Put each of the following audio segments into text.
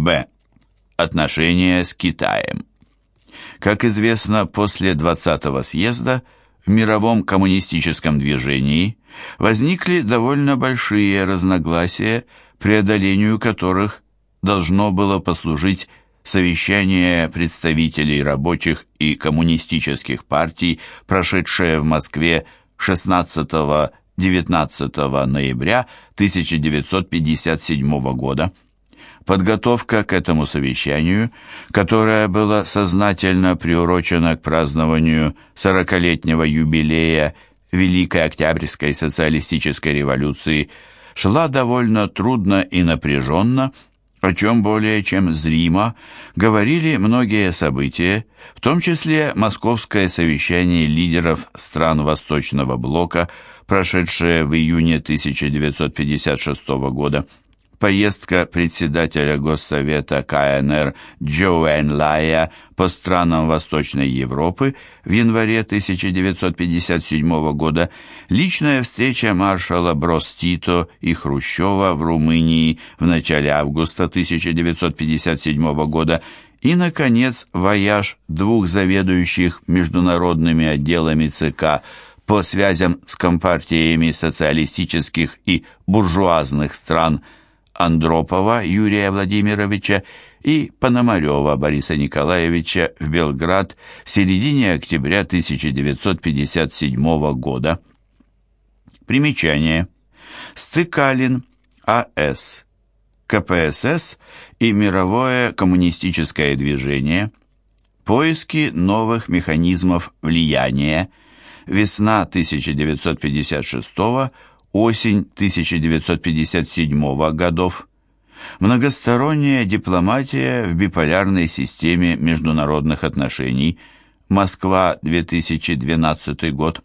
Б. Отношения с Китаем. Как известно, после 20-го съезда в мировом коммунистическом движении возникли довольно большие разногласия, преодолению которых должно было послужить совещание представителей рабочих и коммунистических партий, прошедшее в Москве 16-19 ноября 1957 года. Подготовка к этому совещанию, которое было сознательно приурочено к празднованию 40-летнего юбилея Великой Октябрьской социалистической революции, шла довольно трудно и напряженно, о чем более чем зримо говорили многие события, в том числе Московское совещание лидеров стран Восточного блока, прошедшее в июне 1956 года, поездка председателя Госсовета КНР Джоэн Лая по странам Восточной Европы в январе 1957 года, личная встреча маршала Брос-Тито и Хрущева в Румынии в начале августа 1957 года и, наконец, вояж двух заведующих международными отделами ЦК по связям с компартиями социалистических и буржуазных стран – Андропова Юрия Владимировича и Пономарева Бориса Николаевича в Белград в середине октября 1957 года. Примечание. Стыкалин, А.С., КПСС и мировое коммунистическое движение. Поиски новых механизмов влияния. Весна 1956 года осень 1957 годов, многосторонняя дипломатия в биполярной системе международных отношений, Москва, 2012 год,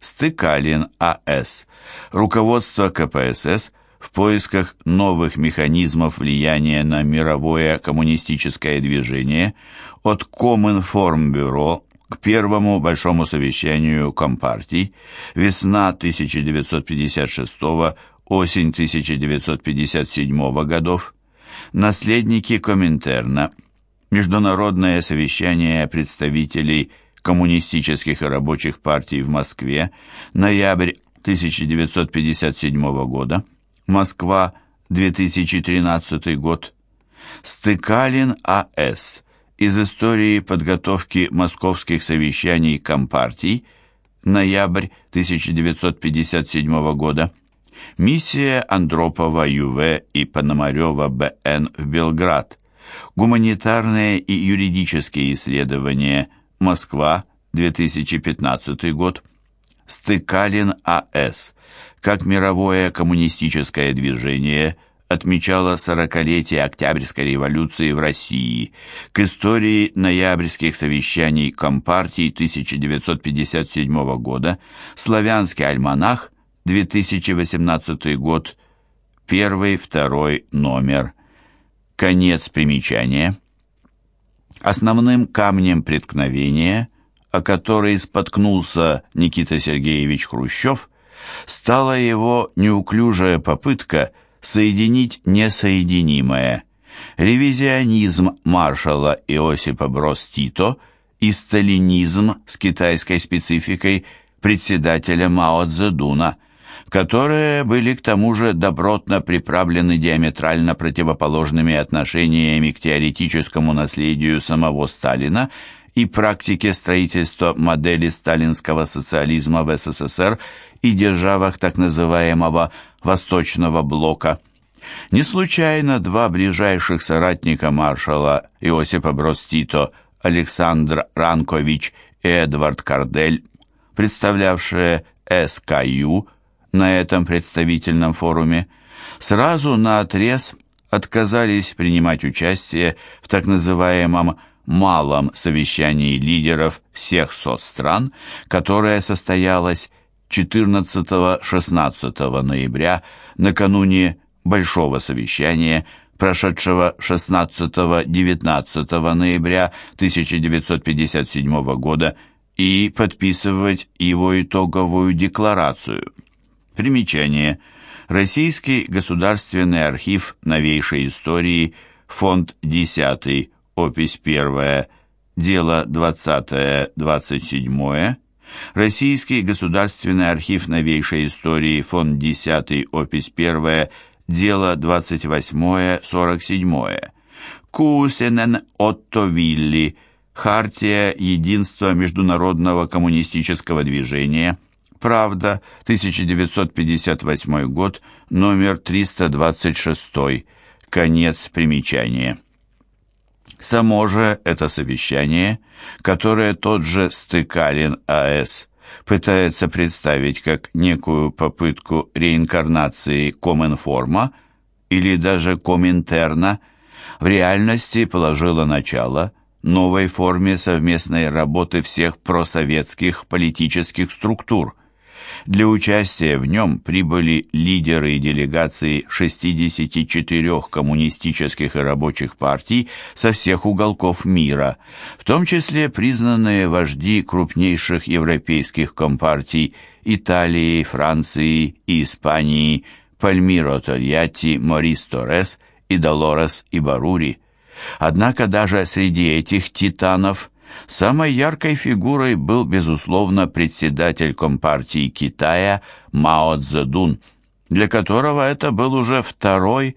Стыкалин А.С., руководство КПСС в поисках новых механизмов влияния на мировое коммунистическое движение. От Коминформбюро к первому большому совещанию Компартий, весна 1956 осень 1957 годов, наследники Коминтерна, международное совещание представителей коммунистических и рабочих партий в Москве, ноябрь 1957 года, Москва, 2013 год, Стыкалин А.С., из истории подготовки московских совещаний Компартий, ноябрь 1957 года, миссия Андропова Ю.В. и Пономарева Б.Н. в Белград, гуманитарные и юридические исследования, Москва, 2015 год, Стыкалин А.С., как мировое коммунистическое движение – отмечала сорокалетие Октябрьской революции в России, к истории ноябрьских совещаний Компартии 1957 года, Славянский альманах, 2018 год, первый, второй номер. Конец примечания. Основным камнем преткновения, о который споткнулся Никита Сергеевич Хрущев, стала его неуклюжая попытка – соединить несоединимое. Ревизионизм маршала Иосипа Брос-Тито и сталинизм с китайской спецификой председателя Мао Цзэдуна, которые были к тому же добротно приправлены диаметрально противоположными отношениями к теоретическому наследию самого Сталина и практике строительства модели сталинского социализма в СССР и державах так называемого Восточного блока. Не случайно два ближайших соратника маршала Иосипа Брос Тито, Александр Ранкович и Эдвард Кардель, представлявшие СКЮ на этом представительном форуме, сразу на отрез отказались принимать участие в так называемом малом совещании лидеров всех соцстран, которое состоялось 14-16 ноября, накануне Большого совещания, прошедшего 16-19 ноября 1957 года, и подписывать его итоговую декларацию. Примечание. Российский государственный архив новейшей истории, фонд 10, опись 1, дело 20-27, Российский государственный архив новейшей истории, фонд 10, опись 1, дело 28-47, Кусенен Отто Вилли, Хартия единства международного коммунистического движения, Правда, 1958 год, номер 326, конец примечания. Само же это совещание, которое тот же Стыкалин А.С. пытается представить как некую попытку реинкарнации Коминформа или даже Коминтерна, в реальности положило начало новой форме совместной работы всех просоветских политических структур – для участия в нем прибыли лидеры и делегации 64 коммунистических и рабочих партий со всех уголков мира, в том числе признанные вожди крупнейших европейских компартий Италии, Франции и Испании Пальмиро Тольятти, Морис Торрес и Долорес Ибарури. Однако даже среди этих титанов – Самой яркой фигурой был, безусловно, председатель Компартии Китая Мао Цзэдун, для которого это был уже второй,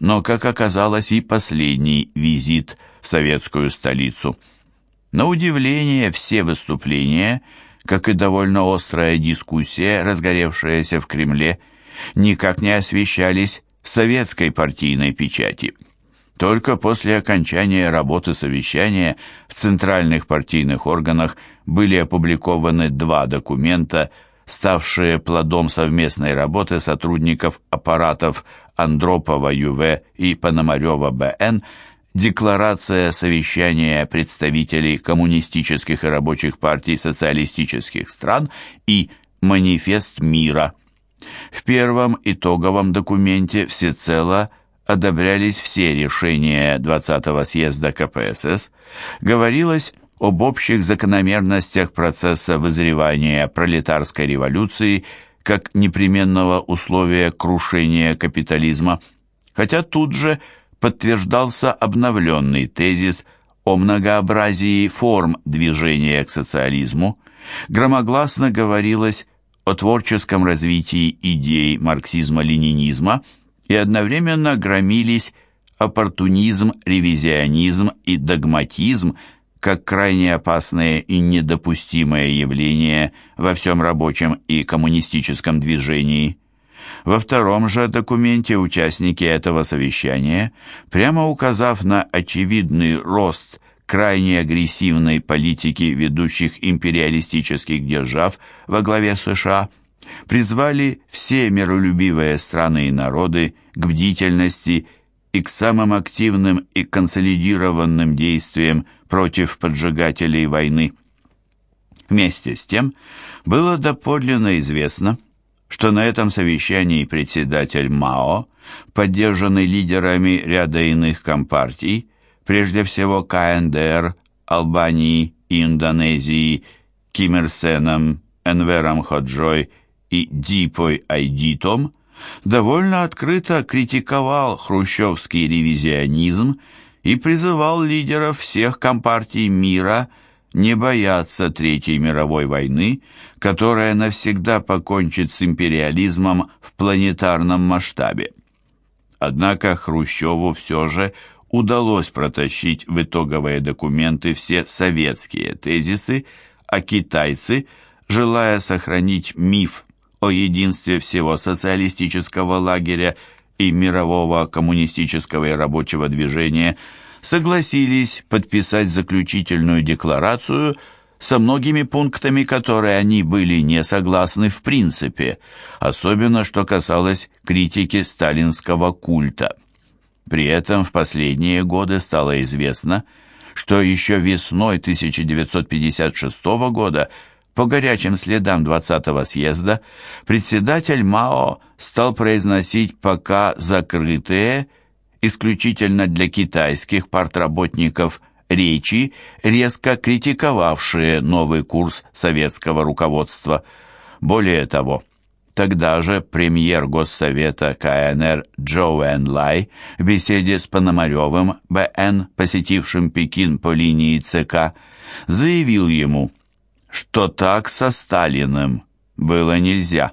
но, как оказалось, и последний визит в советскую столицу. На удивление, все выступления, как и довольно острая дискуссия, разгоревшаяся в Кремле, никак не освещались советской партийной печати. Только после окончания работы совещания в центральных партийных органах были опубликованы два документа, ставшие плодом совместной работы сотрудников аппаратов Андропова ЮВ и Пономарева БН Декларация совещания представителей коммунистических и рабочих партий социалистических стран и Манифест мира. В первом итоговом документе всецело – одобрялись все решения 20-го съезда КПСС, говорилось об общих закономерностях процесса вызревания пролетарской революции как непременного условия крушения капитализма, хотя тут же подтверждался обновленный тезис о многообразии форм движения к социализму, громогласно говорилось о творческом развитии идей марксизма-ленинизма – и одновременно громились оппортунизм, ревизионизм и догматизм как крайне опасные и недопустимые явления во всем рабочем и коммунистическом движении. Во втором же документе участники этого совещания, прямо указав на очевидный рост крайне агрессивной политики ведущих империалистических держав во главе США – призвали все миролюбивые страны и народы к бдительности и к самым активным и консолидированным действиям против поджигателей войны. Вместе с тем было доподлинно известно, что на этом совещании председатель Мао, поддержанный лидерами ряда иных компартий, прежде всего КНДР, Албании и Индонезии, Ким Ир Сеном, Энвером Ходжой и Дипой Айдитом, довольно открыто критиковал хрущевский ревизионизм и призывал лидеров всех компартий мира не бояться Третьей мировой войны, которая навсегда покончит с империализмом в планетарном масштабе. Однако Хрущеву все же удалось протащить в итоговые документы все советские тезисы, а китайцы, желая сохранить миф о единстве всего социалистического лагеря и мирового коммунистического и рабочего движения согласились подписать заключительную декларацию со многими пунктами, которые они были не согласны в принципе, особенно что касалось критики сталинского культа. При этом в последние годы стало известно, что еще весной 1956 года по горячим следам 20-го съезда председатель Мао стал произносить пока закрытые, исключительно для китайских партработников, речи, резко критиковавшие новый курс советского руководства. Более того, Тогда же премьер Госсовета КНР Джоуэн Лай в беседе с Пономаревым БН, посетившим Пекин по линии ЦК, заявил ему, что так со Сталиным было нельзя.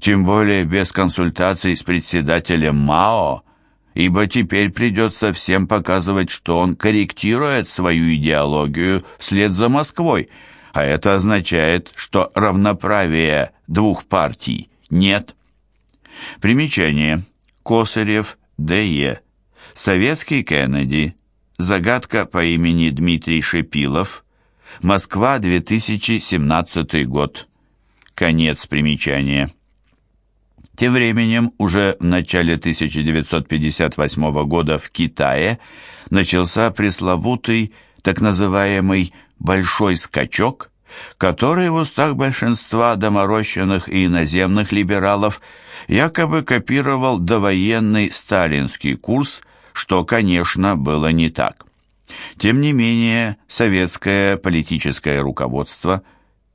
Тем более без консультаций с председателем МАО, ибо теперь придется всем показывать, что он корректирует свою идеологию вслед за Москвой, а это означает, что равноправия двух партий нет. Примечание. Косарев, Д.Е. Советский Кеннеди. Загадка по имени Дмитрий Шепилов. Москва, 2017 год. Конец примечания. Тем временем, уже в начале 1958 года в Китае начался пресловутый так называемый «большой скачок», который в устах большинства доморощенных и иноземных либералов якобы копировал довоенный сталинский курс, что, конечно, было не так. Тем не менее, советское политическое руководство,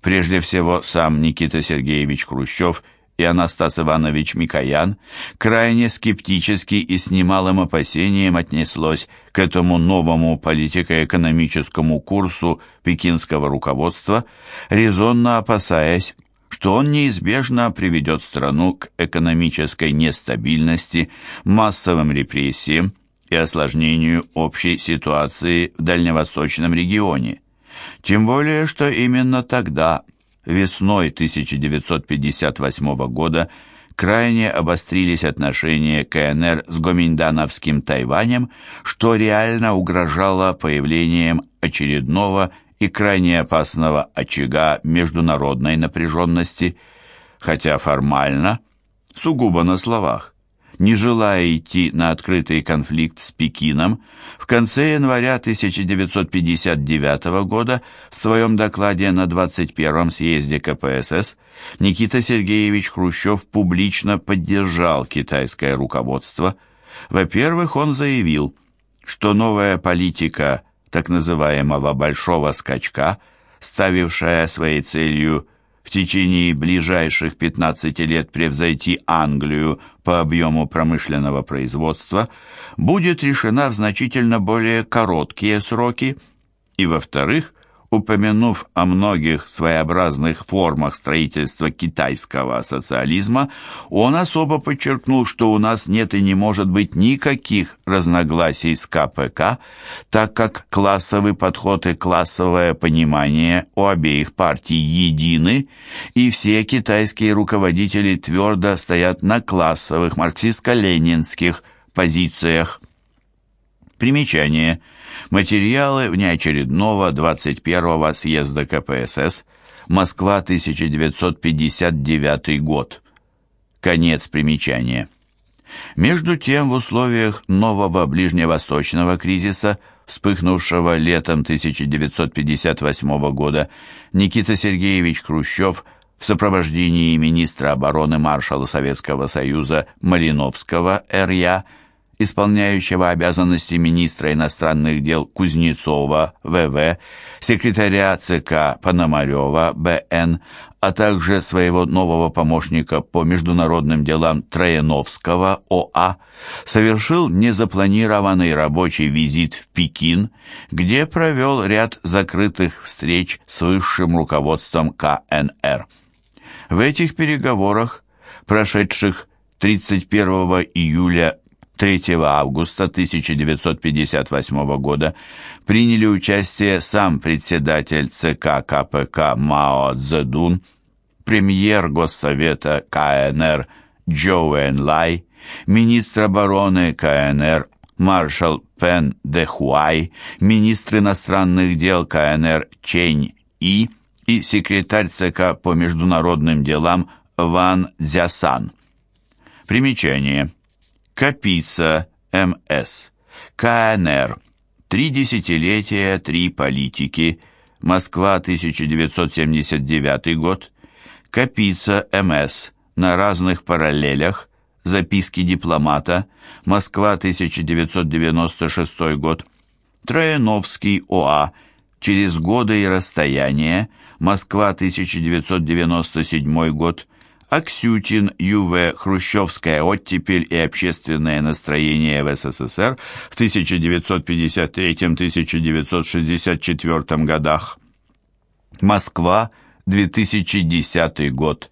прежде всего сам Никита Сергеевич Хрущев и Анастас Иванович Микоян крайне скептически и с немалым опасением отнеслось к этому новому политико-экономическому курсу пекинского руководства, резонно опасаясь, что он неизбежно приведет страну к экономической нестабильности, массовым репрессиям и осложнению общей ситуации в дальневосточном регионе. Тем более, что именно тогда весной 1958 года крайне обострились отношения КНР с гоминдановским Тайванем, что реально угрожало появлением очередного и крайне опасного очага международной напряженности, хотя формально, сугубо на словах, не желая идти на открытый конфликт с Пекином, в конце января 1959 года в своем докладе на 21-м съезде КПСС Никита Сергеевич Хрущев публично поддержал китайское руководство. Во-первых, он заявил, что новая политика так называемого «большого скачка», ставившая своей целью в течение ближайших 15 лет превзойти Англию по объему промышленного производства, будет решена в значительно более короткие сроки, и, во-вторых, упомянув о многих своеобразных формах строительства китайского социализма, он особо подчеркнул, что у нас нет и не может быть никаких разногласий с КПК, так как классовый подход и классовое понимание у обеих партий едины, и все китайские руководители твердо стоят на классовых марксистско-ленинских позициях. Примечание – Материалы внеочередного 21-го съезда КПСС Москва, 1959 год. Конец примечания. Между тем, в условиях нового ближневосточного кризиса, вспыхнувшего летом 1958 года, Никита Сергеевич Хрущев в сопровождении министра обороны маршала Советского Союза Малиновского Р.Я исполняющего обязанности министра иностранных дел Кузнецова В.В., секретаря ЦК Пономарева Б.Н., а также своего нового помощника по международным делам Трояновского О.А., совершил незапланированный рабочий визит в Пекин, где провел ряд закрытых встреч с высшим руководством КНР. В этих переговорах, прошедших 31 июля 3 августа 1958 года приняли участие сам председатель ЦК КПК Мао Цзэдун, премьер Госсовета КНР Джоуэн Лай, министр обороны КНР маршал Пен Дэхуай, министр иностранных дел КНР Чень И и секретарь ЦК по международным делам Ван Дзясан. Примечание. Капица, М.С. КНР. Три десятилетия, три политики. Москва, 1979 год. Капица, М.С. На разных параллелях. Записки дипломата. Москва, 1996 год. Трояновский, О.А. Через годы и расстояние. Москва, 1997 год. Аксютин, Ю.В., Хрущевская оттепель и общественное настроение в СССР в 1953-1964 годах. Москва, 2010 год.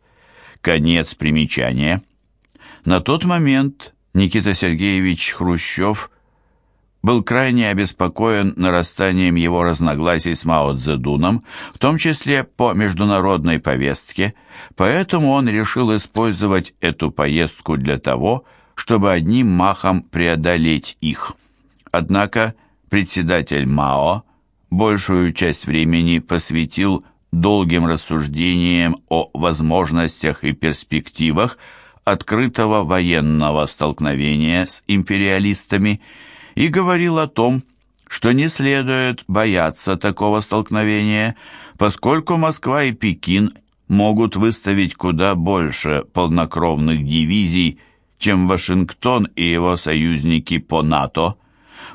Конец примечания. На тот момент Никита Сергеевич Хрущев был крайне обеспокоен нарастанием его разногласий с Мао Цзэдуном, в том числе по международной повестке, поэтому он решил использовать эту поездку для того, чтобы одним махом преодолеть их. Однако председатель Мао большую часть времени посвятил долгим рассуждениям о возможностях и перспективах открытого военного столкновения с империалистами – и говорил о том, что не следует бояться такого столкновения, поскольку Москва и Пекин могут выставить куда больше полнокровных дивизий, чем Вашингтон и его союзники по НАТО.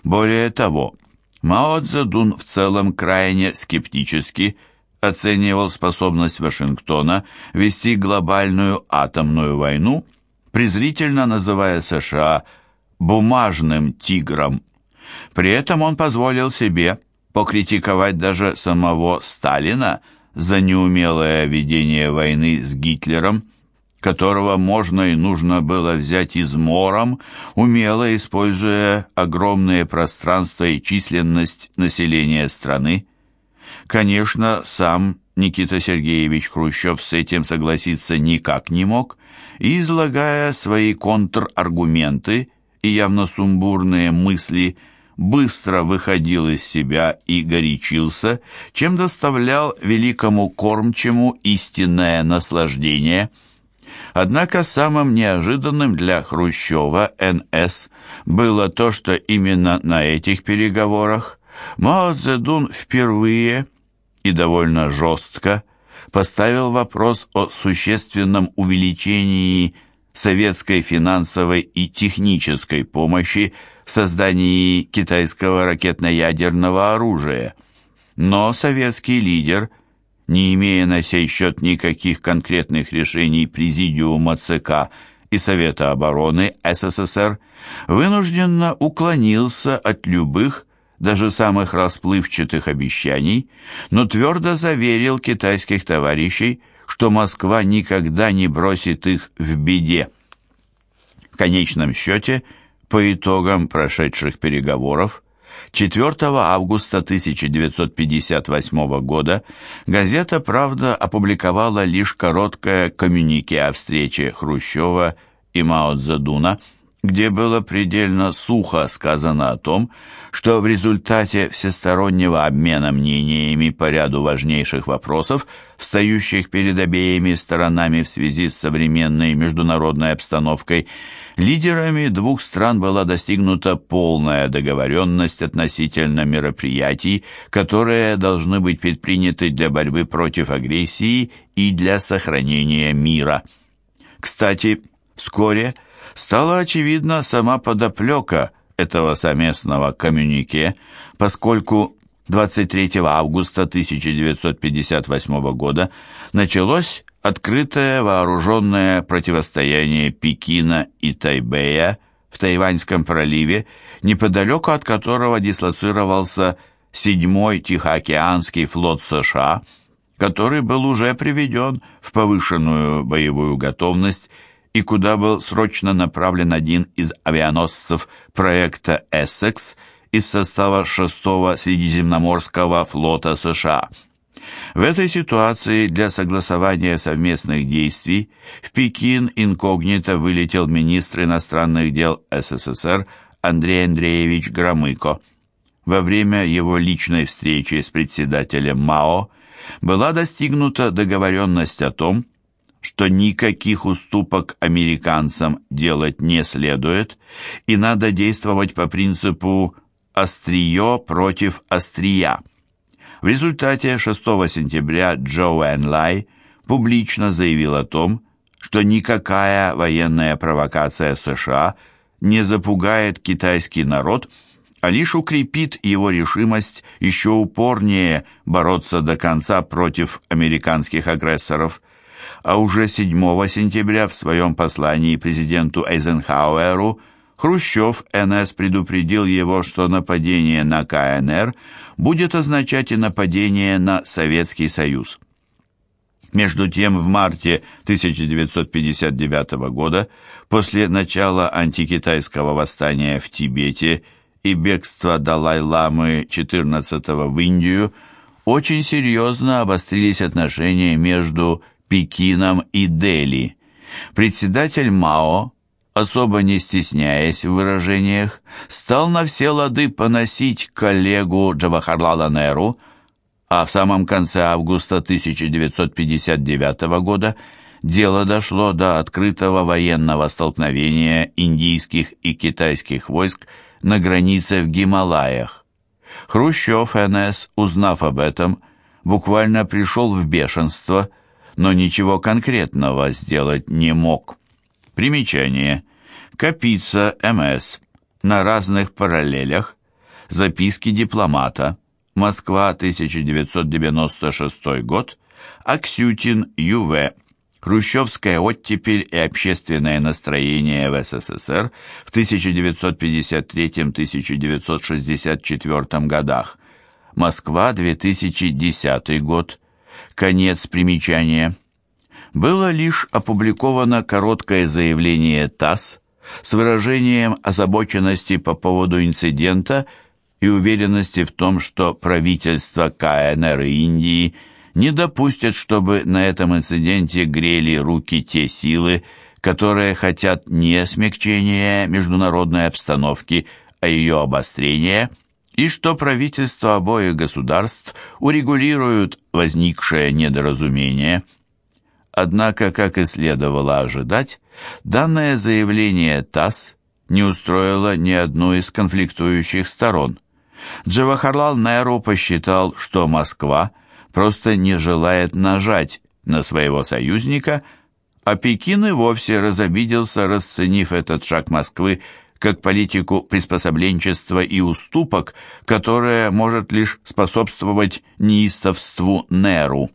Более того, Мао Цзэдун в целом крайне скептически оценивал способность Вашингтона вести глобальную атомную войну, презрительно называя США – бумажным тигром. При этом он позволил себе покритиковать даже самого Сталина за неумелое ведение войны с Гитлером, которого можно и нужно было взять измором, умело используя огромные пространства и численность населения страны. Конечно, сам Никита Сергеевич Хрущев с этим согласиться никак не мог, и, излагая свои контраргументы, и явно сумбурные мысли, быстро выходил из себя и горячился, чем доставлял великому кормчему истинное наслаждение. Однако самым неожиданным для Хрущева НС было то, что именно на этих переговорах Мао Цзэдун впервые и довольно жестко поставил вопрос о существенном увеличении советской финансовой и технической помощи в создании китайского ракетно-ядерного оружия. Но советский лидер, не имея на сей счет никаких конкретных решений Президиума ЦК и Совета обороны СССР, вынужденно уклонился от любых, даже самых расплывчатых обещаний, но твердо заверил китайских товарищей, что Москва никогда не бросит их в беде. В конечном счете, по итогам прошедших переговоров, 4 августа 1958 года газета «Правда» опубликовала лишь короткое коммюнике о встрече Хрущева и Мао Цзэдуна – где было предельно сухо сказано о том, что в результате всестороннего обмена мнениями по ряду важнейших вопросов, встающих перед обеими сторонами в связи с современной международной обстановкой, лидерами двух стран была достигнута полная договоренность относительно мероприятий, которые должны быть предприняты для борьбы против агрессии и для сохранения мира. Кстати, вскоре – стала очевидна сама подоплека этого совместного коммюнике, поскольку 23 августа 1958 года началось открытое вооруженное противостояние Пекина и Тайбэя в Тайваньском проливе, неподалеку от которого дислоцировался 7-й Тихоокеанский флот США, который был уже приведен в повышенную боевую готовность и куда был срочно направлен один из авианосцев проекта «Эссекс» из состава 6-го Средиземноморского флота США. В этой ситуации для согласования совместных действий в Пекин инкогнито вылетел министр иностранных дел СССР Андрей Андреевич Громыко. Во время его личной встречи с председателем МАО была достигнута договоренность о том, что никаких уступок американцам делать не следует, и надо действовать по принципу «острие против острия». В результате 6 сентября Джоуэн Лай публично заявил о том, что никакая военная провокация США не запугает китайский народ, а лишь укрепит его решимость еще упорнее бороться до конца против американских агрессоров – а уже 7 сентября в своем послании президенту Эйзенхауэру Хрущев НС предупредил его, что нападение на КНР будет означать и нападение на Советский Союз. Между тем, в марте 1959 года, после начала антикитайского восстания в Тибете и бегства Далай-ламы XIV в Индию, очень серьезно обострились отношения между Пекином и Дели. Председатель Мао, особо не стесняясь в выражениях, стал на все лады поносить коллегу Джавахарлала Неру, а в самом конце августа 1959 года дело дошло до открытого военного столкновения индийских и китайских войск на границе в Гималаях. Хрущев НС, узнав об этом, буквально пришел в бешенство, но ничего конкретного сделать не мог. Примечание. Капица МС. На разных параллелях. Записки дипломата. Москва, 1996 год, Аксютин, Ю.В. Хрущевская оттепель и общественное настроение в СССР в 1953-1964 годах. Москва, 2010 год. Конец примечания. Было лишь опубликовано короткое заявление ТАСС с выражением озабоченности по поводу инцидента и уверенности в том, что правительства КНР и Индии не допустят, чтобы на этом инциденте грели руки те силы, которые хотят не смягчения международной обстановки, а ее обострения, и что правительства обоих государств урегулируют возникшее недоразумение. Однако, как и следовало ожидать, данное заявление ТАСС не устроило ни одну из конфликтующих сторон. Джавахарлал Неру посчитал, что Москва просто не желает нажать на своего союзника, а Пекин и вовсе разобиделся, расценив этот шаг Москвы как политику приспособленчества и уступок, которая может лишь способствовать неистовству Неру.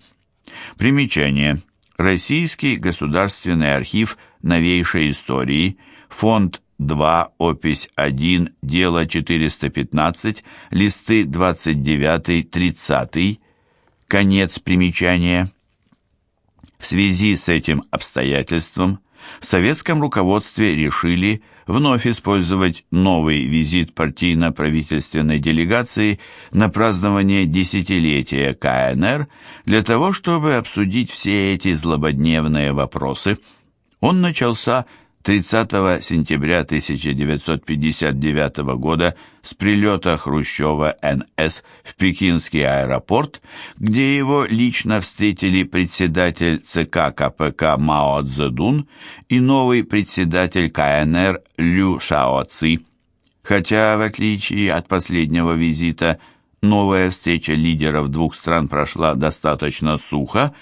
Примечание. Российский государственный архив новейшей истории, фонд 2, опись 1, дело 415, листы 29-30, конец примечания. В связи с этим обстоятельством в советском руководстве решили вновь использовать новый визит партийно-правительственной делегации на празднование десятилетия КНР для того, чтобы обсудить все эти злободневные вопросы. Он начался 30 сентября 1959 года с прилета Хрущева НС в Пекинский аэропорт, где его лично встретили председатель ЦК КПК Мао Цзэдун и новый председатель КНР Лю Шао Ци. Хотя, в отличие от последнего визита, новая встреча лидеров двух стран прошла достаточно сухо,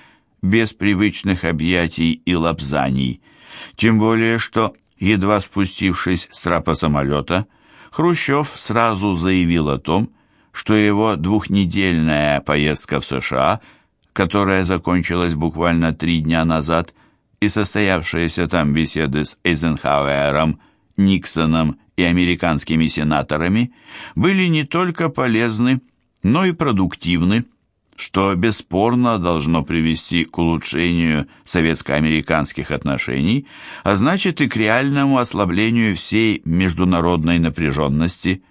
без привычных объятий и лапзаний – тем более, что, едва спустившись с трапа самолета, Хрущев сразу заявил о том, что его двухнедельная поездка в США, которая закончилась буквально три дня назад, и состоявшиеся там беседы с Эйзенхауэром, Никсоном и американскими сенаторами были не только полезны, но и продуктивны, что бесспорно должно привести к улучшению советско-американских отношений, а значит и к реальному ослаблению всей международной напряженности.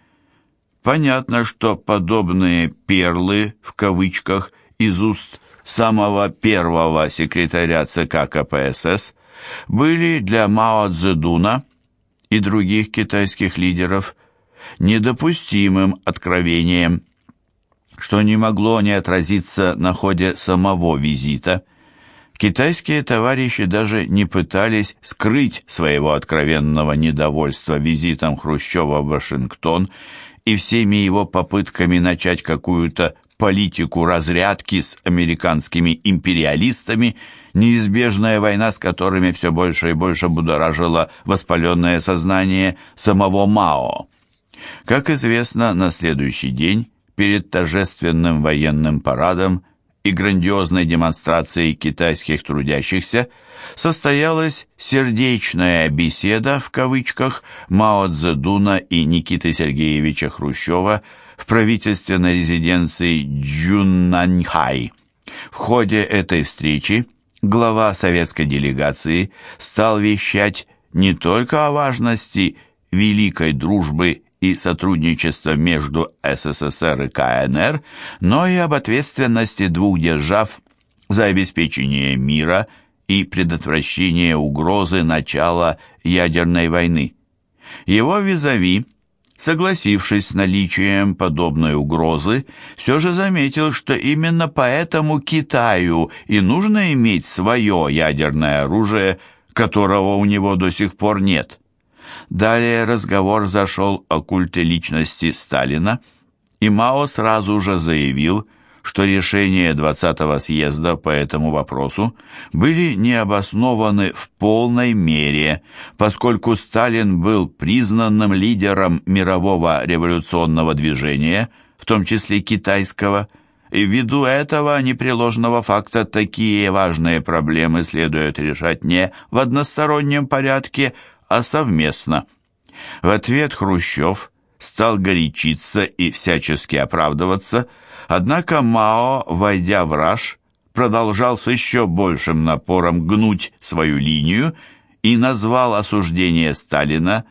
Понятно, что подобные «перлы» в кавычках из уст самого первого секретаря ЦК КПСС были для Мао Цзэдуна и других китайских лидеров недопустимым откровением – что не могло не отразиться на ходе самого визита. Китайские товарищи даже не пытались скрыть своего откровенного недовольства визитом Хрущева в Вашингтон и всеми его попытками начать какую-то политику разрядки с американскими империалистами, неизбежная война с которыми все больше и больше будоражила воспаленное сознание самого Мао. Как известно, на следующий день перед торжественным военным парадом и грандиозной демонстрацией китайских трудящихся состоялась сердечная беседа в кавычках Мао Цзэдуна и Никиты Сергеевича Хрущева в правительственной резиденции Джуннаньхай. В ходе этой встречи глава советской делегации стал вещать не только о важности великой дружбы и сотрудничества между СССР и КНР, но и об ответственности двух держав за обеспечение мира и предотвращение угрозы начала ядерной войны. Его визави, согласившись с наличием подобной угрозы, все же заметил, что именно поэтому Китаю и нужно иметь свое ядерное оружие, которого у него до сих пор нет. Далее разговор зашел о культе личности Сталина, и Мао сразу же заявил, что решения 20-го съезда по этому вопросу были необоснованы в полной мере, поскольку Сталин был признанным лидером мирового революционного движения, в том числе китайского, и ввиду этого непреложного факта такие важные проблемы следует решать не в одностороннем порядке, а совместно. В ответ Хрущев стал горячиться и всячески оправдываться, однако Мао, войдя в раж, продолжал с еще большим напором гнуть свою линию и назвал осуждение Сталина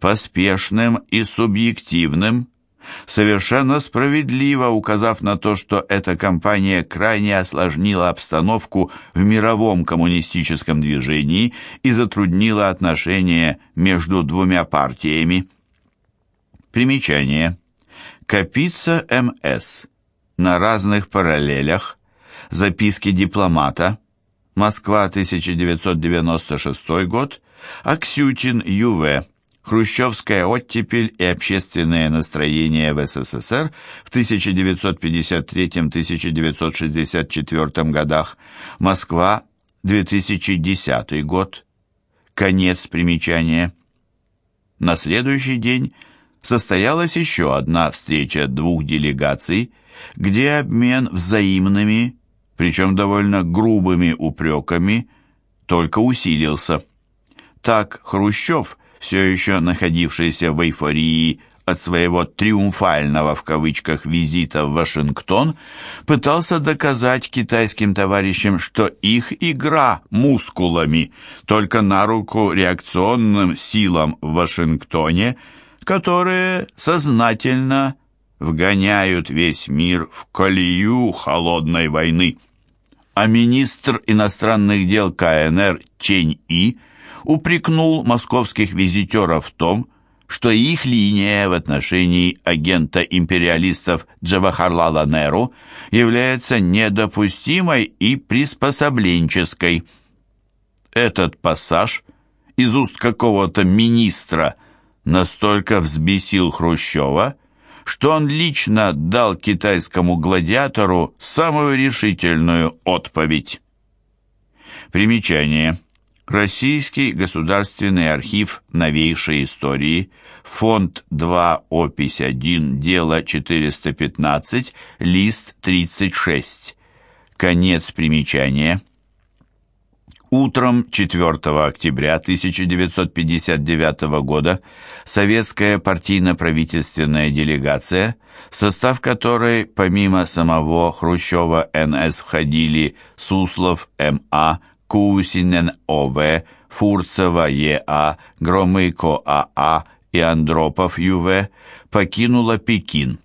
поспешным и субъективным, совершенно справедливо указав на то, что эта кампания крайне осложнила обстановку в мировом коммунистическом движении и затруднила отношения между двумя партиями. Примечание. Капица М.С. На разных параллелях. Записки дипломата. Москва, 1996 год. Аксютин Ю.В. Хрущевская оттепель и общественное настроение в СССР в 1953-1964 годах. Москва, 2010 год. Конец примечания. На следующий день состоялась еще одна встреча двух делегаций, где обмен взаимными, причем довольно грубыми упреками, только усилился. Так Хрущев все еще находившийся в эйфории от своего «триумфального» в кавычках визита в Вашингтон, пытался доказать китайским товарищам, что их игра мускулами только на руку реакционным силам в Вашингтоне, которые сознательно вгоняют весь мир в колею холодной войны. А министр иностранных дел КНР Чень И – упрекнул московских визитеров в том, что их линия в отношении агента империалистов Джавахарлала Неру является недопустимой и приспособленческой. Этот пассаж из уст какого-то министра настолько взбесил Хрущева, что он лично дал китайскому гладиатору самую решительную отповедь. Примечание. Российский государственный архив новейшей истории, фонд 2, опись 1, дело 415, лист 36. Конец примечания. Утром 4 октября 1959 года советская партийно-правительственная делегация, в состав которой помимо самого Хрущева НС входили Суслов М.А., Кусинен О.В., Фурцева Е.А., Громыко А.А. и Андропов Ю.В. покинула Пекин.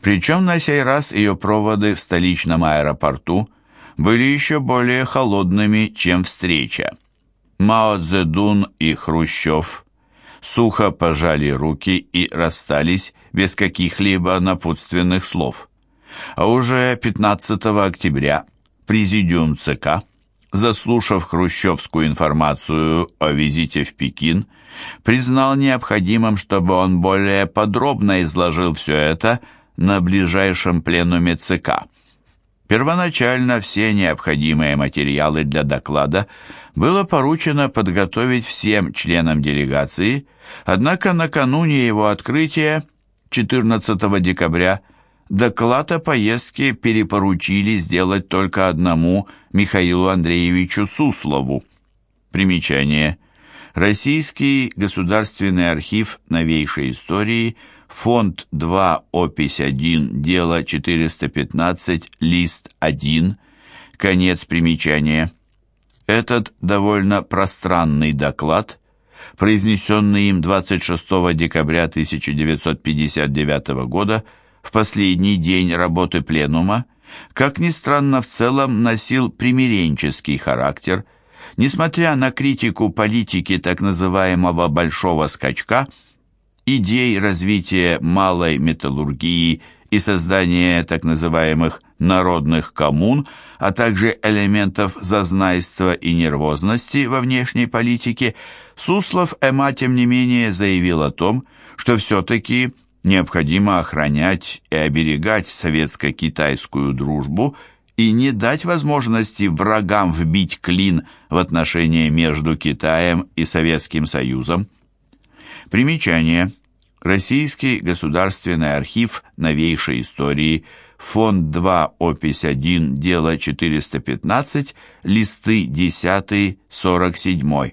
Причем на сей раз ее проводы в столичном аэропорту были еще более холодными, чем встреча. Мао Цзэдун и Хрущев сухо пожали руки и расстались без каких-либо напутственных слов. А уже 15 октября президиум ЦК заслушав хрущевскую информацию о визите в Пекин, признал необходимым, чтобы он более подробно изложил все это на ближайшем пленуме ЦК. Первоначально все необходимые материалы для доклада было поручено подготовить всем членам делегации, однако накануне его открытия, 14 декабря, доклад о поездке перепоручили сделать только одному Михаилу Андреевичу Суслову. Примечание. Российский государственный архив новейшей истории, фонд 2, опись 1, дело 415, лист 1, конец примечания. Этот довольно пространный доклад, произнесенный им 26 декабря 1959 года, в последний день работы пленума, как ни странно, в целом носил примиренческий характер. Несмотря на критику политики так называемого «большого скачка», идей развития малой металлургии и создания так называемых народных коммун, а также элементов зазнайства и нервозности во внешней политике, Суслов Эма, тем не менее, заявил о том, что все-таки необходимо охранять и оберегать советско-китайскую дружбу и не дать возможности врагам вбить клин в отношения между Китаем и Советским Союзом. Примечание. Российский государственный архив новейшей истории, фонд 2, опись 1, дело 415, листы 10, 47.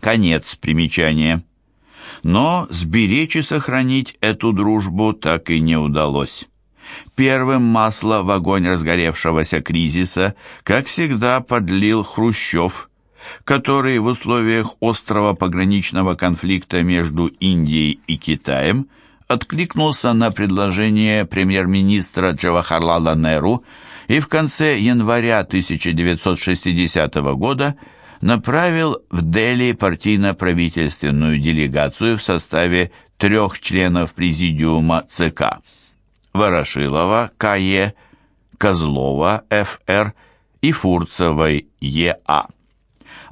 Конец примечания но сберечь и сохранить эту дружбу так и не удалось. Первым масло в огонь разгоревшегося кризиса, как всегда, подлил Хрущев, который в условиях острого пограничного конфликта между Индией и Китаем откликнулся на предложение премьер-министра Джавахарлала Неру и в конце января 1960 года направил в Дели партийно-правительственную делегацию в составе трех членов президиума ЦК Ворошилова К.Е., Козлова Ф.Р. и Фурцевой Е.А.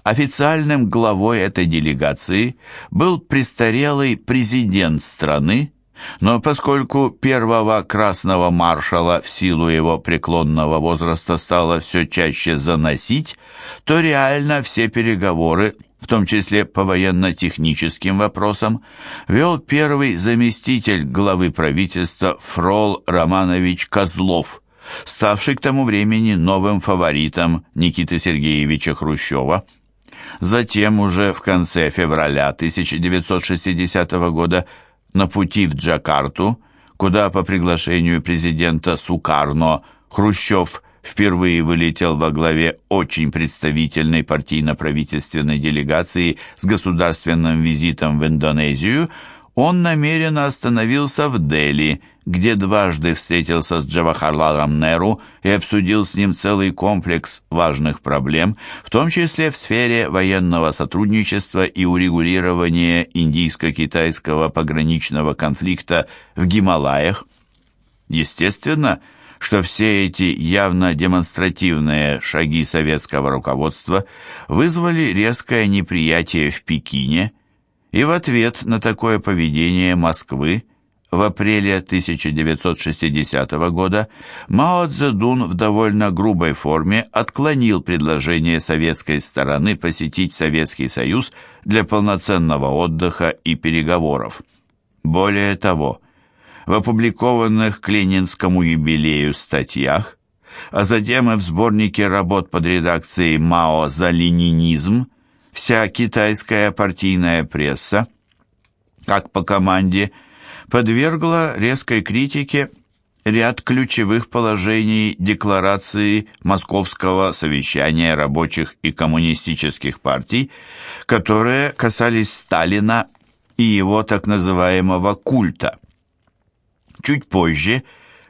Официальным главой этой делегации был престарелый президент страны, но поскольку первого красного маршала в силу его преклонного возраста стало все чаще заносить, то реально все переговоры, в том числе по военно-техническим вопросам, вел первый заместитель главы правительства Фрол Романович Козлов, ставший к тому времени новым фаворитом Никиты Сергеевича Хрущева. Затем уже в конце февраля 1960 года на пути в Джакарту, куда по приглашению президента Сукарно Хрущев впервые вылетел во главе очень представительной партийно-правительственной делегации с государственным визитом в Индонезию, он намеренно остановился в Дели, где дважды встретился с Джавахарлалом Неру и обсудил с ним целый комплекс важных проблем, в том числе в сфере военного сотрудничества и урегулирования индийско-китайского пограничного конфликта в Гималаях. Естественно, что все эти явно демонстративные шаги советского руководства вызвали резкое неприятие в Пекине, и в ответ на такое поведение Москвы в апреле 1960 года Мао Цзэдун в довольно грубой форме отклонил предложение советской стороны посетить Советский Союз для полноценного отдыха и переговоров. Более того, в опубликованных к Ленинскому юбилею статьях, а затем и в сборнике работ под редакцией Мао за ленинизм вся китайская партийная пресса, как по команде, подвергла резкой критике ряд ключевых положений декларации Московского совещания рабочих и коммунистических партий, которые касались Сталина и его так называемого культа. Чуть позже,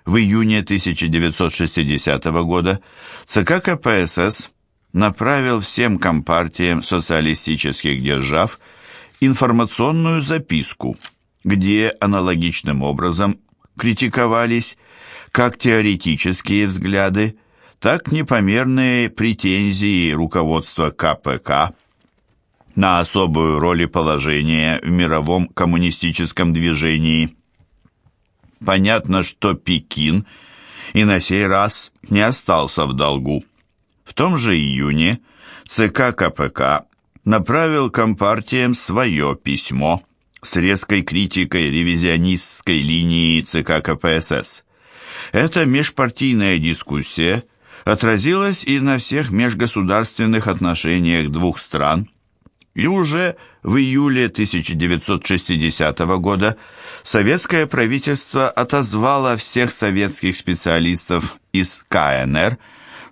в июне 1960 года, ЦК КПСС направил всем компартиям социалистических держав информационную записку – где аналогичным образом критиковались как теоретические взгляды, так непомерные претензии руководства КПК на особую роль и положение в мировом коммунистическом движении. Понятно, что Пекин и на сей раз не остался в долгу. В том же июне ЦК КПК направил компартиям свое письмо – с резкой критикой ревизионистской линии ЦК КПСС. Эта межпартийная дискуссия отразилась и на всех межгосударственных отношениях двух стран, и уже в июле 1960 года советское правительство отозвало всех советских специалистов из КНР,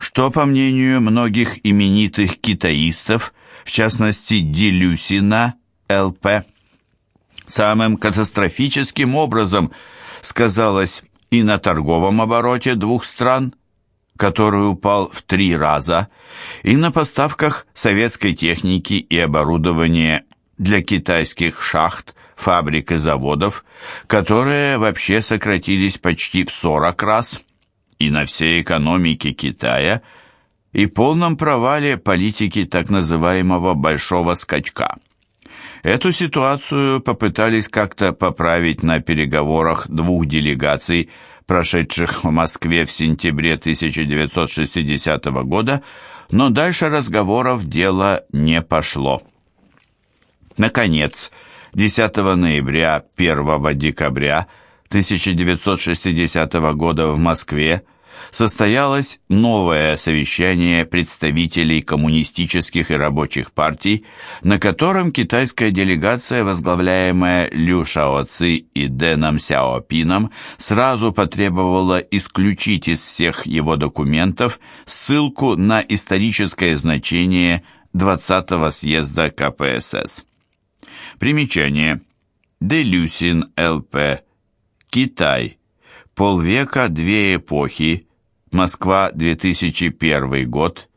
что, по мнению многих именитых китаистов, в частности Делюсина, ЛП, самым катастрофическим образом сказалось и на торговом обороте двух стран, который упал в три раза, и на поставках советской техники и оборудования для китайских шахт, фабрик и заводов, которые вообще сократились почти в 40 раз, и на всей экономике Китая, и полном провале политики так называемого «большого скачка». Эту ситуацию попытались как-то поправить на переговорах двух делегаций, прошедших в Москве в сентябре 1960 года, но дальше разговоров дело не пошло. Наконец, 10 ноября 1 декабря 1960 года в Москве состоялось новое совещание представителей коммунистических и рабочих партий, на котором китайская делегация, возглавляемая Лю Шаоци и Дэном Сяопином, сразу потребовала исключить из всех его документов ссылку на историческое значение 20-го съезда КПСС. Примечание. Делюсин, ЛП. Китай. Полвека, две эпохи. Москва, 2001 год.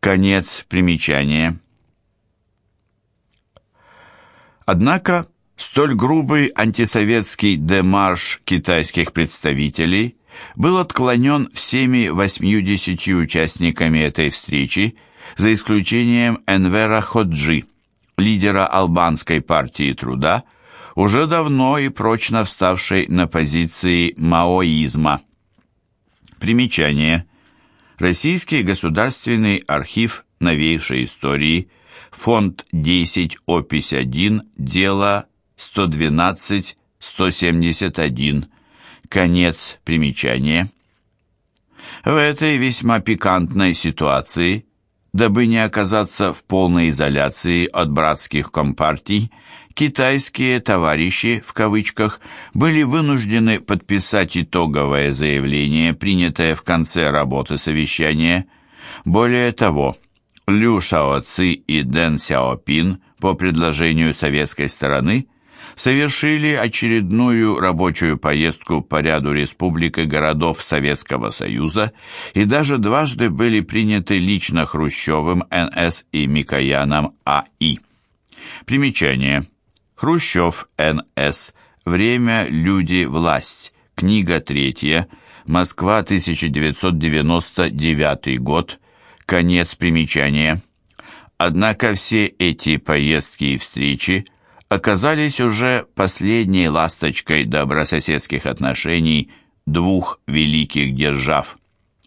Конец примечания. Однако, столь грубый антисоветский демарш китайских представителей был отклонен всеми 80 участниками этой встречи, за исключением Энвера Ходжи, лидера албанской партии труда, уже давно и прочно вставшей на позиции маоизма. Примечание. Российский государственный архив новейшей истории, фонд 10, опись 1, дело 112-171, конец примечания. В этой весьма пикантной ситуации, дабы не оказаться в полной изоляции от братских компартий, китайские «товарищи» в кавычках были вынуждены подписать итоговое заявление, принятое в конце работы совещания. Более того, Лю Шаоци и Дэн Сяопин по предложению советской стороны совершили очередную рабочую поездку по ряду республик и городов Советского Союза и даже дважды были приняты лично Хрущевым НС и Микояном А.И. Примечание. Хрущев, Н.С. Время, люди, власть. Книга третья. Москва, 1999 год. Конец примечания. Однако все эти поездки и встречи оказались уже последней ласточкой добрососедских отношений двух великих держав.